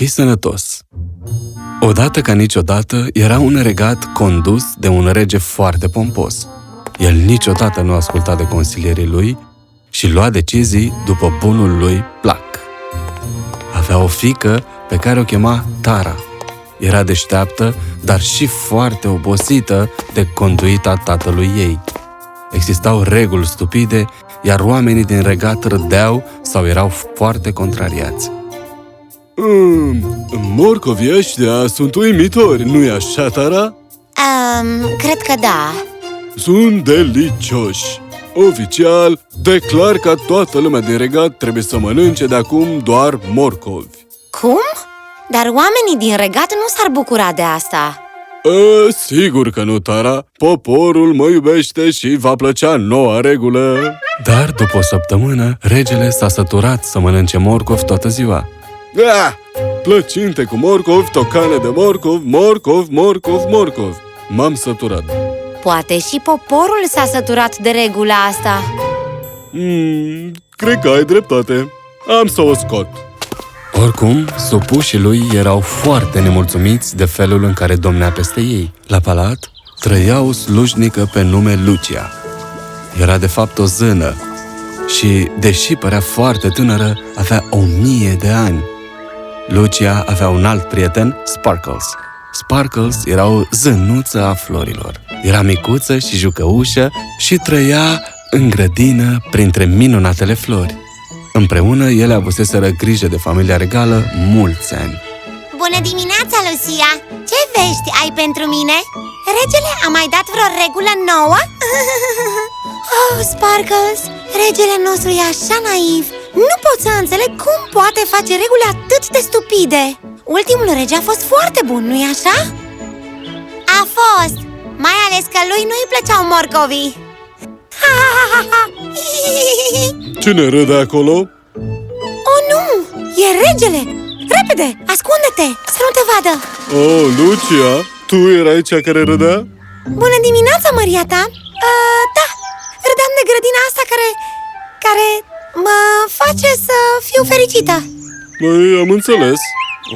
fii sănătos Odată ca niciodată era un regat condus de un rege foarte pompos. El niciodată nu asculta de consilierii lui și lua decizii după bunul lui plac. Avea o fică pe care o chema Tara. Era deșteaptă, dar și foarte obosită de conduita tatălui ei. Existau reguli stupide, iar oamenii din regat râdeau sau erau foarte contrariați. Mm, morcovii ăștia sunt uimitori, nu-i așa, Tara? Um, cred că da. Sunt delicioși! Oficial, declar că toată lumea din regat trebuie să mănânce de acum doar morcovi. Cum? Dar oamenii din regat nu s-ar bucura de asta. E, sigur că nu, Tara. Poporul mă iubește și va plăcea noua regulă. Dar după o săptămână, regele s-a săturat să mănânce morcov toată ziua. Ah! Plăcinte cu morcov, tocane de morcov, morcov, morcov, morcov. M-am săturat. Poate și poporul s-a săturat de regula asta. Mm, cred că ai dreptate. Am să o scot. Oricum, supușii lui erau foarte nemulțumiți de felul în care domnea peste ei. La palat trăia o slujnică pe nume Lucia. Era de fapt o zână și, deși părea foarte tânără, avea o mie de ani. Lucia avea un alt prieten, Sparkles. Sparkles era o zânuță a florilor. Era micuță și jucăușă și trăia în grădină printre minunatele flori. Împreună, ele avuseseră grijă de familia regală mulți ani. Bună dimineața, Lucia! Ce vești ai pentru mine? Regele a mai dat vreo regulă nouă? oh, Sparkles! Regele nostru e așa naiv! Nu pot să înțeleg cum poate face reguli atât de stupide! Ultimul rege a fost foarte bun, nu-i așa? A fost! Mai ales că lui nu-i plăceau morcovii! Cine râde acolo? Oh, nu! E regele! Repede! Ascunde-te! Să nu te vadă! Oh, Lucia, tu erai cea care râdea? Bună dimineața, Maria ta! Uh, da, râdeam de grădina asta care... care mă face să fiu fericită Păi, am înțeles.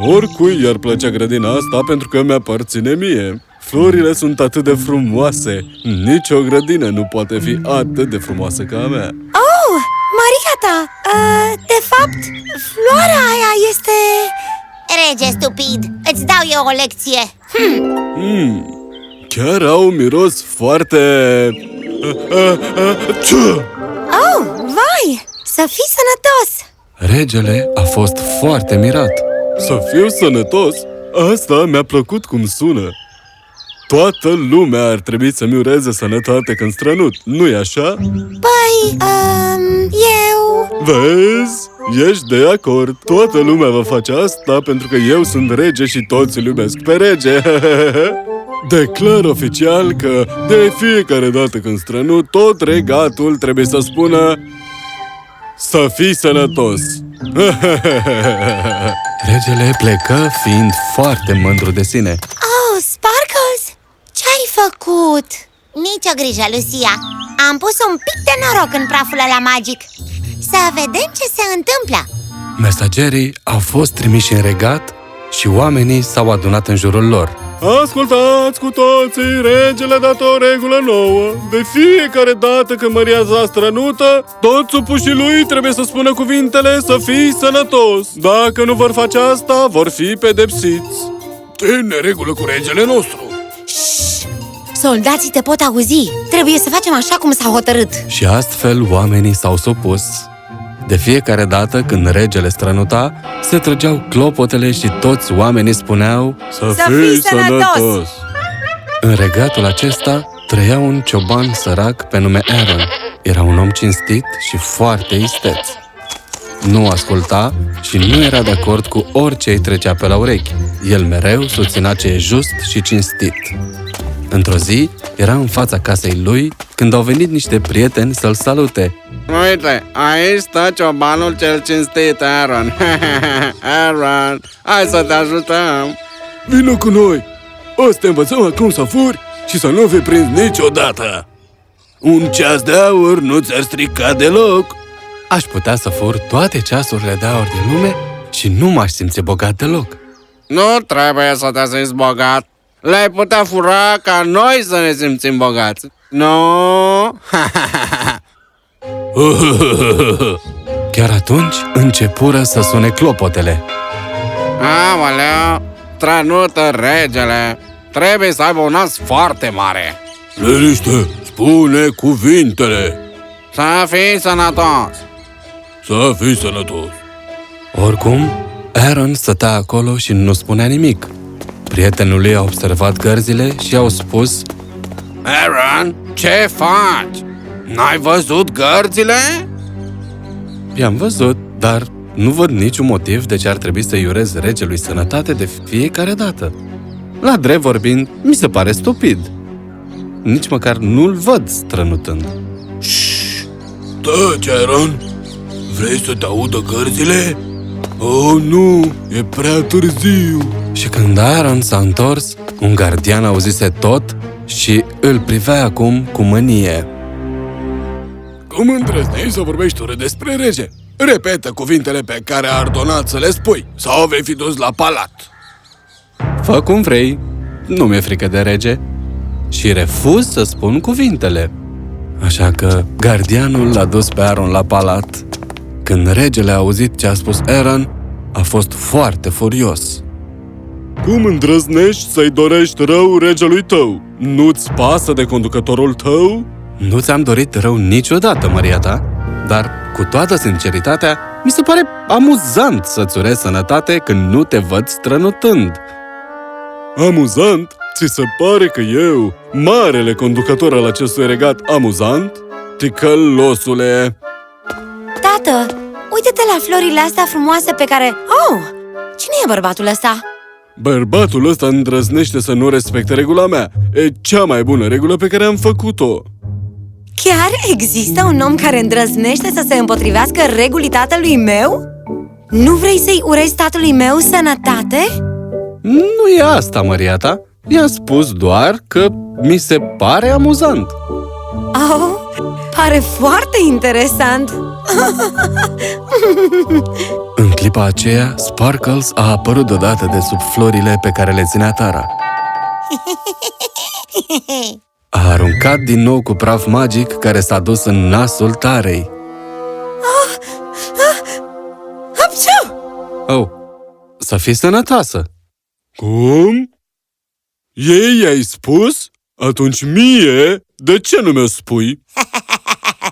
Oricui i-ar plăcea grădina asta pentru că mi-aparține mie. Florile sunt atât de frumoase. Nici o grădină nu poate fi atât de frumoasă ca a mea. Oh, Maria ta! Uh, de fapt, floarea aia este... Rege stupid, îți dau eu o lecție Hmm, chiar au un miros foarte... Uh, uh, uh, ciu! Oh, vai! Să fii sănătos! Regele a fost foarte mirat. Să fiu sănătos? Asta mi-a plăcut cum sună. Toată lumea ar trebui să-mi ureze sănătate când strănut, nu-i așa? Păi, um, eu... Vezi? Ești de acord. Toată lumea va face asta pentru că eu sunt rege și toți îl iubesc pe rege. Declar oficial că de fiecare dată când strănut, tot regatul trebuie să spună Să fii sănătos! Regele plecă fiind foarte mândru de sine. Oh, Sparkles! Ce-ai făcut? Nici o grijă, Lucia Am pus un pic de noroc în praful ăla magic Să vedem ce se întâmplă Mesagerii au fost trimiși în regat și oamenii s-au adunat în jurul lor. Ascultați cu toții, regele a dat o regulă nouă. De fiecare dată când Maria za strănută, toți supușii lui trebuie să spună cuvintele să fii sănătos. Dacă nu vor face asta, vor fi pedepsiți. Ce neregulă cu regele nostru? Soldații te pot auzi Trebuie să facem așa cum s-a hotărât Și astfel oamenii s-au supus. De fiecare dată când regele strănuta, se trăgeau clopotele și toți oamenii spuneau Să, Să fii sănătos! În regatul acesta trăia un cioban sărac pe nume Aaron. Era un om cinstit și foarte isteț. Nu asculta și nu era de acord cu orice îi trecea pe la urechi. El mereu susținea ce e just și cinstit. Într-o zi, era în fața casei lui când au venit niște prieteni să-l salute. Uite, aici stă ciobanul cel cinstit, Aaron. Aaron, hai să te ajutăm. Vino cu noi! O să te învățăm acum să furi și să nu fi prins niciodată! Un ceas de aur nu ți-ar strica deloc! Aș putea să fur toate ceasurile de aur din lume și nu m-aș simți bogat deloc. Nu trebuie să te simți bogat. Le-ai putea fura ca noi să ne simțim bogați. Nu? Chiar atunci începură să sune clopotele. Aoleu, trănută regele. Trebuie să aibă un nas foarte mare. Liniște, spune cuvintele. Să fii sănătos. Să fii sănătos. Oricum, Aaron stătea acolo și nu spunea nimic. Prietenul lui a observat gărzile și au spus Aaron, ce faci? N-ai văzut gărțile? I-am văzut, dar nu văd niciun motiv de ce ar trebui să-i urez regelui sănătate de fiecare dată. La drept vorbind, mi se pare stupid. Nici măcar nu-l văd strănutând. Taci, Aaron! Vrei să te audă cărțile? Oh, nu! E prea târziu! Și când Aaron s-a întors, un gardian auzise tot și îl privea acum cu mânie. Cum îndrăznești să vorbești urât despre rege? Repetă cuvintele pe care a ordonat să le spui, sau vei fi dus la palat. Fă cum vrei, nu mi-e frică de rege. Și refuz să spun cuvintele. Așa că gardianul l-a dus pe Aaron la palat. Când regele a auzit ce a spus Aaron, a fost foarte furios. Cum îndrăznești să-i dorești rău regelui tău? Nu-ți pasă de conducătorul tău? Nu ți-am dorit rău niciodată, Maria ta, dar cu toată sinceritatea, mi se pare amuzant să-ți urez sănătate când nu te văd strănutând. Amuzant? Ți se pare că eu, marele conducător al acestui regat amuzant? Ticălosule! Tată, uite-te la florile astea frumoase pe care... Oh, cine e bărbatul ăsta? Bărbatul ăsta îndrăznește să nu respecte regula mea. E cea mai bună regulă pe care am făcut-o. Chiar există un om care îndrăznește să se împotrivească regulii tatălui meu? Nu vrei să-i urezi tatălui meu sănătate? Nu e asta, Maria ta. I-am spus doar că mi se pare amuzant. Oh, pare foarte interesant! În clipa aceea, Sparkles a apărut deodată de sub florile pe care le ținea Tara. A aruncat din nou cu praf magic care s-a dus în nasul Tarei. Hapșu! Oh, să fii sănătoasă! Cum? Ei i-ai spus? Atunci mie, de ce nu mi-o spui?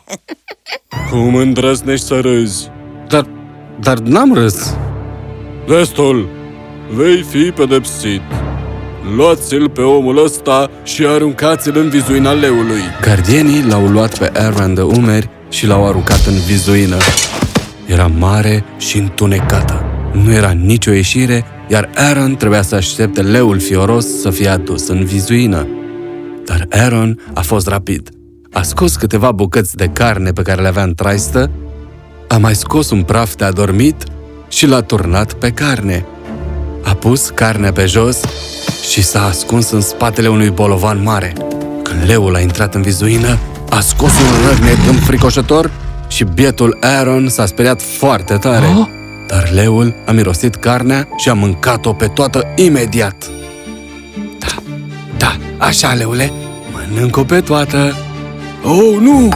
Cum îndrăznești să râzi? Dar, dar n-am râs. Destul! Vei fi pedepsit. Luați-l pe omul ăsta și aruncați-l în vizuina leului. Gardienii l-au luat pe Aaron de umeri și l-au aruncat în vizuină. Era mare și întunecată. Nu era nicio ieșire, iar Aaron trebuia să aștepte leul fioros să fie adus în vizuină. Dar Aaron a fost rapid. A scos câteva bucăți de carne pe care le avea în traistă, a mai scos un praf de adormit și l-a turnat pe carne. A pus carnea pe jos și s-a ascuns în spatele unui bolovan mare. Când leul a intrat în vizuină, a scos un răgnet înfricoșător și bietul Aaron s-a speriat foarte tare. Oh? Dar leul a mirosit carnea și a mâncat-o pe toată imediat. Da, da, așa, leule, mănânc-o pe toată. Oh, nu!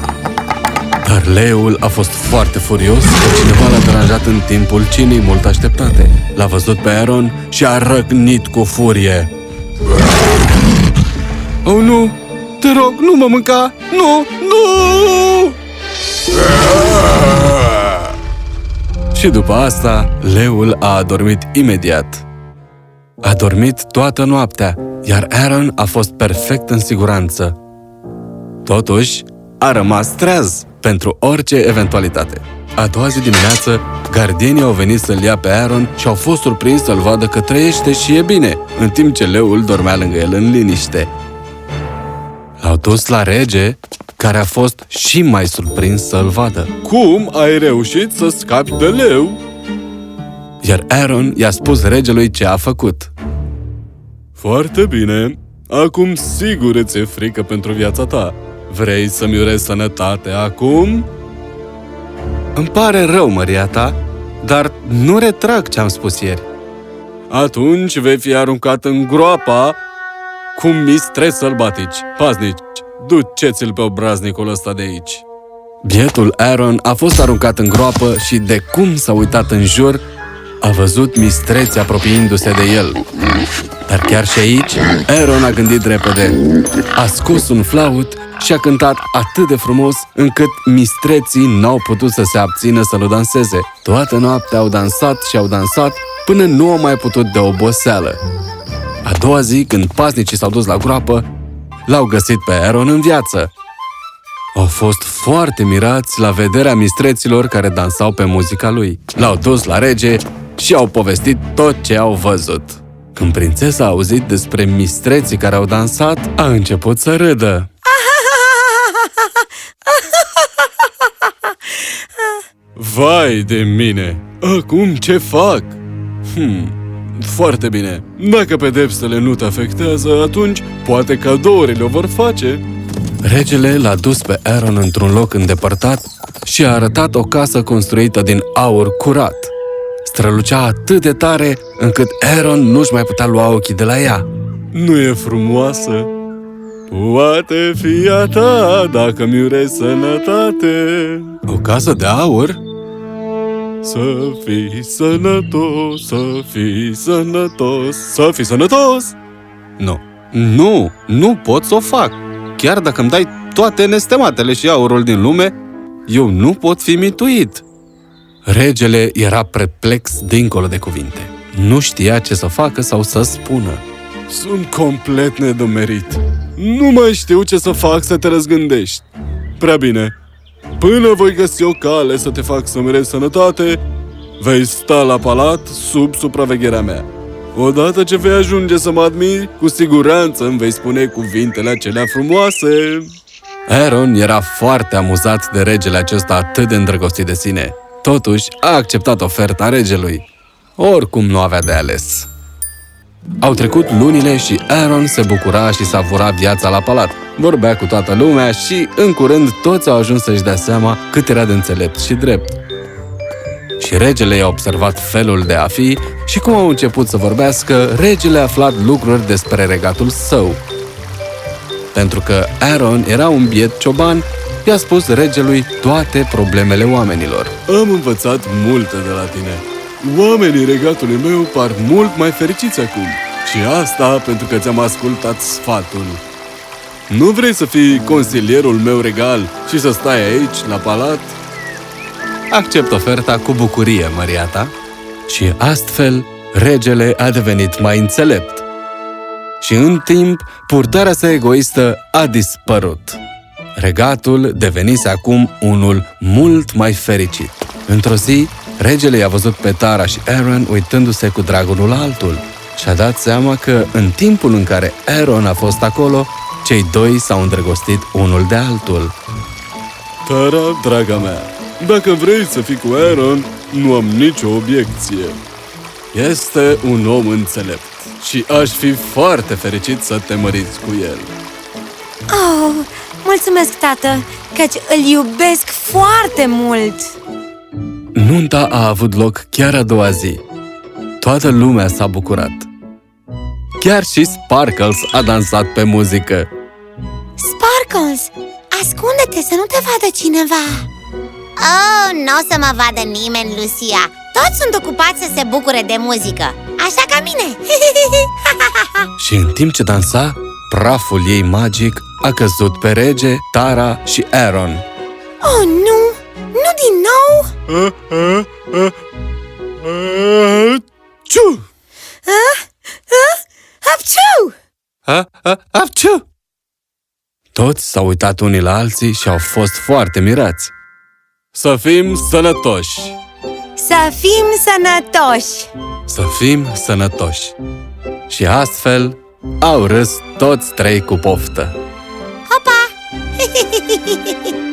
Dar leul a fost foarte furios că cineva l-a deranjat în timpul cinei mult așteptate. L-a văzut pe Aaron și a răcnit cu furie. Oh, nu! Te rog, nu mă mânca! Nu! Nu! Și după asta, leul a adormit imediat. A dormit toată noaptea, iar Aaron a fost perfect în siguranță. Totuși, a rămas treaz pentru orice eventualitate. A doua zi dimineață, gardienii au venit să-l ia pe Aaron și au fost surprinși să-l vadă că trăiește și e bine, în timp ce leul dormea lângă el în liniște. L-au dus la rege, care a fost și mai surprins să-l vadă. Cum ai reușit să scapi de leu? Iar Aaron i-a spus regelui ce a făcut. Foarte bine. Acum sigur îți e frică pentru viața ta. Vrei să-mi urezi sănătate acum? Îmi pare rău, măria ta, dar nu retrag ce am spus ieri. Atunci vei fi aruncat în groapa cu mistreți sălbatici. Paznici, duceți-l pe obraznicul ăsta de aici. Bietul Aaron a fost aruncat în groapă și de cum s-a uitat în jur, a văzut mistreți apropiindu-se de el. Dar chiar și aici, Aaron a gândit repede. A scos un flaut și a cântat atât de frumos încât mistreții n-au putut să se abțină să nu danseze. Toată noaptea au dansat și au dansat până nu au mai putut de oboseală. A doua zi, când paznicii s-au dus la groapă, l-au găsit pe Aaron în viață. Au fost foarte mirați la vederea mistreților care dansau pe muzica lui. L-au dus la rege și au povestit tot ce au văzut. Când prințesa a auzit despre mistreții care au dansat, a început să râdă. Vai de mine! Acum ce fac? Hmm, foarte bine. Dacă pedepsele nu te afectează, atunci poate cadourile o vor face. Regele l-a dus pe Aaron într-un loc îndepărtat și a arătat o casă construită din aur curat. Strălucea atât de tare încât Aaron nu-și mai putea lua ochii de la ea. Nu e frumoasă? Poate fi a ta dacă mi urezi sănătate. O casă de aur? Să fii sănătos, să fii sănătos, să fii sănătos! Nu. Nu, nu pot să o fac. Chiar dacă îmi dai toate nestematele și aurul din lume, eu nu pot fi mituit. Regele era perplex dincolo de cuvinte. Nu știa ce să facă sau să spună. Sunt complet nedomerit. Nu mai știu ce să fac să te răzgândești. Prea bine. Până voi găsi o cale să te fac să merezi sănătate, vei sta la palat sub supravegherea mea. Odată ce vei ajunge să mă admiri, cu siguranță îmi vei spune cuvintele acelea frumoase. Aaron era foarte amuzat de regele acesta atât de îndrăgostit de sine. Totuși, a acceptat oferta regelui. Oricum nu avea de ales. Au trecut lunile și Aaron se bucura și savura viața la palat. Vorbea cu toată lumea și, în curând, toți au ajuns să-și dea seama cât era de înțelept și drept. Și regele i-a observat felul de a fi și cum au început să vorbească, regele a aflat lucruri despre regatul său. Pentru că Aaron era un biet cioban, i-a spus regelui toate problemele oamenilor. Am învățat multe de la tine. Oamenii regatului meu par mult mai fericiți acum. Și asta pentru că ți-am ascultat sfatul. Nu vrei să fii consilierul meu regal și să stai aici, la palat? Accept oferta cu bucurie, măriata. Și astfel, regele a devenit mai înțelept. Și în timp, purtarea sa egoistă a dispărut. Regatul devenise acum unul mult mai fericit. Într-o zi, regele i-a văzut pe Tara și Aaron uitându-se cu drag unul la altul și a dat seama că, în timpul în care Aaron a fost acolo, cei doi s-au îndrăgostit unul de altul. Tara, draga mea, dacă vrei să fii cu Aaron, nu am nicio obiecție. Este un om înțelept și aș fi foarte fericit să te măriți cu el. Oh, mulțumesc, tată, căci îl iubesc foarte mult! Nunta a avut loc chiar a doua zi. Toată lumea s-a bucurat. Chiar și Sparkles a dansat pe muzică. Sparkles, ascunde-te să nu te vadă cineva! Oh, nu o să mă vadă nimeni, Lucia! Toți sunt ocupați să se bucure de muzică, așa ca mine! Și în timp ce dansa, praful ei magic a căzut pe rege, Tara și Aaron. oh, nu! Nu din nou! A, a, a, a, ciu! Apciu! A, a, apciu! Toți s-au uitat unii la alții și au fost foarte mirați. Să fim sănătoși! Să fim sănătoși! Să fim sănătoși. Și astfel au râs toți trei cu poftă. Hopa!